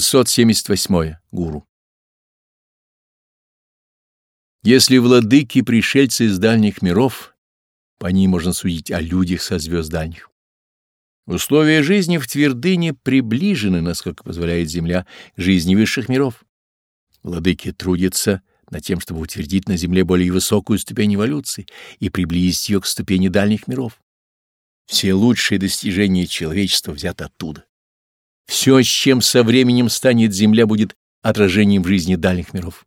678. Гуру. Если владыки пришельцы из дальних миров, по ним можно судить о людях со звезд дальних. Условия жизни в твердыне приближены, насколько позволяет Земля, жизни высших миров. Владыки трудятся над тем, чтобы утвердить на Земле более высокую ступень эволюции и приблизить ее к ступени дальних миров. Все лучшие достижения человечества взяты оттуда. Все, с чем со временем станет Земля, будет отражением жизни дальних миров.